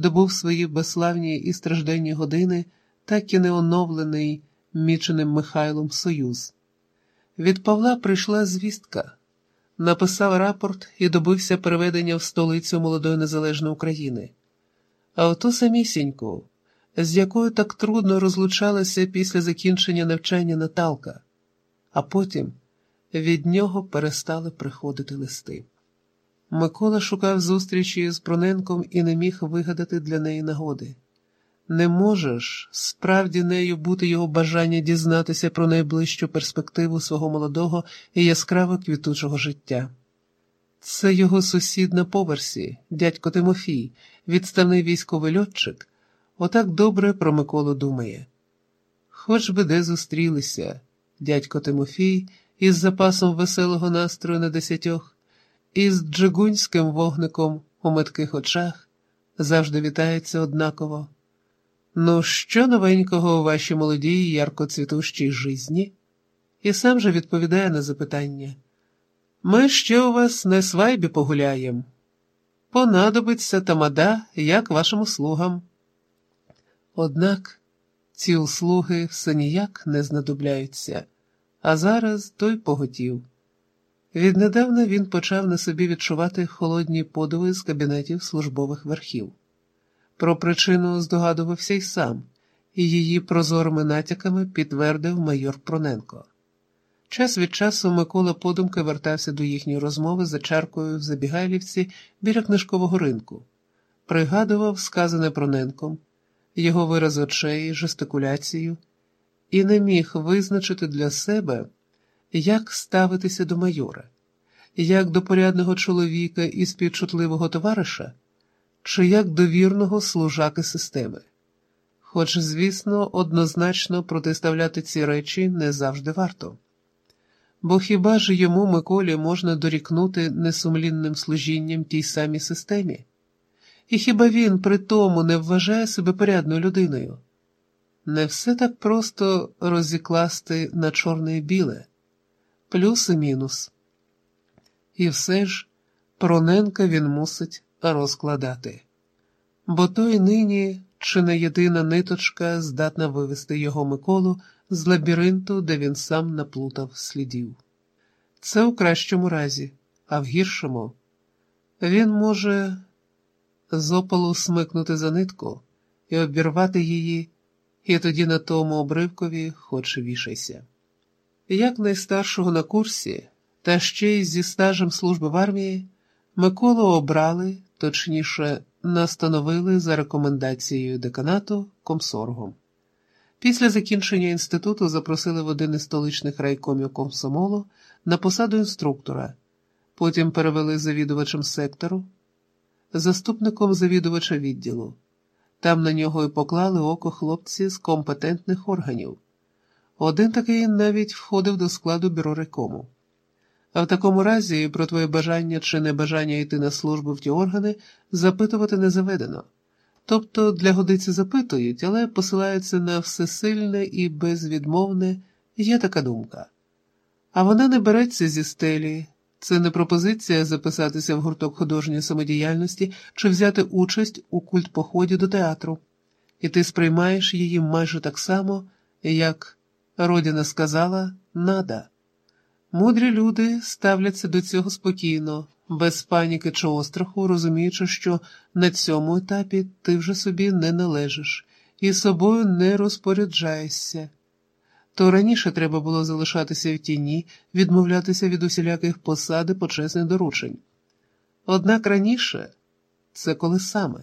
добув свої безславні і стражденні години, так і не оновлений міченим Михайлом Союз. Від Павла прийшла звістка, написав рапорт і добився переведення в столицю молодої незалежної України. А оту самісіньку, з якою так трудно розлучалася після закінчення навчання Наталка, а потім від нього перестали приходити листи. Микола шукав зустрічі з Проненком і не міг вигадати для неї нагоди. Не можеш справді нею бути його бажання дізнатися про найближчу перспективу свого молодого і яскраво квітучого життя. Це його сусід на поверсі, дядько Тимофій, відставний військовий льотчик, отак добре про Миколу думає. Хоч би де зустрілися, дядько Тимофій із запасом веселого настрою на десятьох, із джигунським вогником у метких очах, завжди вітається однаково. Ну, що новенького у вашій молодій яркоцвітущій житті? І сам же відповідає на запитання. Ми ще у вас на свайбі погуляєм. Понадобиться тамада, як вашим услугам. Однак ці услуги все ніяк не знадобляються, а зараз той поготів. Віднедавна він почав на собі відчувати холодні подиви з кабінетів службових верхів. Про причину здогадувався й сам, і її прозорими натяками підтвердив майор Проненко. Час від часу Микола подумки вертався до їхньої розмови за чаркою в Забігайлівці біля книжкового ринку, пригадував сказане Проненком, його вираз очей, жестикуляцію, і не міг визначити для себе, як ставитися до майора, як до порядного чоловіка і співчутливого товариша чи як довірного служаки системи. Хоч, звісно, однозначно протиставляти ці речі не завжди варто. Бо хіба ж йому, Миколі, можна дорікнути несумлінним служінням тій самій системі? І хіба він при тому не вважає себе порядною людиною? Не все так просто розікласти на чорне і біле, плюс і мінус. І все ж Проненка він мусить розкладати, бо той нині чи не єдина ниточка здатна вивести його Миколу з лабіринту, де він сам наплутав слідів. Це у кращому разі, а в гіршому він може з опалу смикнути за нитку і обірвати її, і тоді на тому обривкові хоч вішайся. Як найстаршого на курсі, та ще й зі стажем служби в армії, Миколу обрали точніше, настановили за рекомендацією деканату комсоргом. Після закінчення інституту запросили в один із столичних райкомів комсомолу на посаду інструктора, потім перевели завідувачем сектору, заступником завідувача відділу. Там на нього і поклали око хлопці з компетентних органів. Один такий навіть входив до складу бюро райкому. А в такому разі про твоє бажання чи небажання йти на службу в ті органи запитувати не заведено. Тобто для годиці запитують, але посилаються на всесильне і безвідмовне є така думка. А вона не береться зі стелі. Це не пропозиція записатися в гурток художньої самодіяльності чи взяти участь у культпоході до театру, і ти сприймаєш її майже так само, як Родіна сказала нада. Мудрі люди ставляться до цього спокійно, без паніки чи остраху, розуміючи, що на цьому етапі ти вже собі не належиш і собою не розпоряджаєшся. То раніше треба було залишатися в тіні, відмовлятися від усіляких посад і почесних доручень. Однак раніше це коли саме?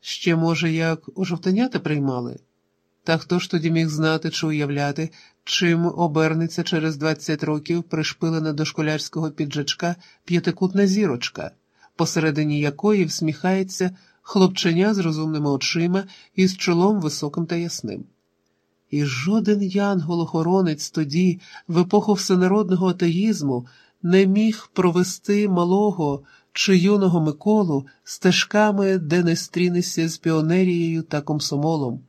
Ще, може, як у жовтенята приймали? Та хто ж тоді міг знати чи уявляти, чим обернеться через 20 років пришпилена до школярського піджачка п'ятикутна зірочка, посередині якої всміхається хлопченя з розумними очима і з чолом високим та ясним. І жоден янгол-охоронець тоді, в епоху всенародного атеїзму, не міг провести малого чи юного Миколу стежками, де не стрінешся з піонерією та комсомолом.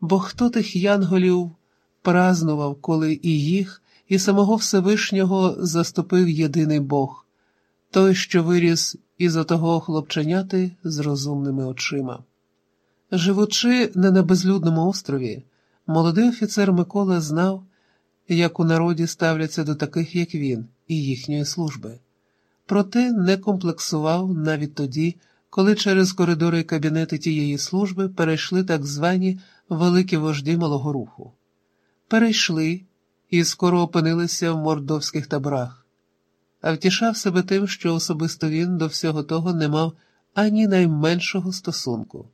Бо хто тих янголів празнував, коли і їх, і самого Всевишнього заступив єдиний Бог, той, що виріс із отого хлопченяти з розумними очима. Живучи не на безлюдному острові, молодий офіцер Микола знав, як у народі ставляться до таких, як він, і їхньої служби. Проте не комплексував навіть тоді, коли через коридори кабінети тієї служби перейшли так звані великі вожді малого руху. Перейшли і скоро опинилися в мордовських таборах, а втішав себе тим, що особисто він до всього того не мав ані найменшого стосунку.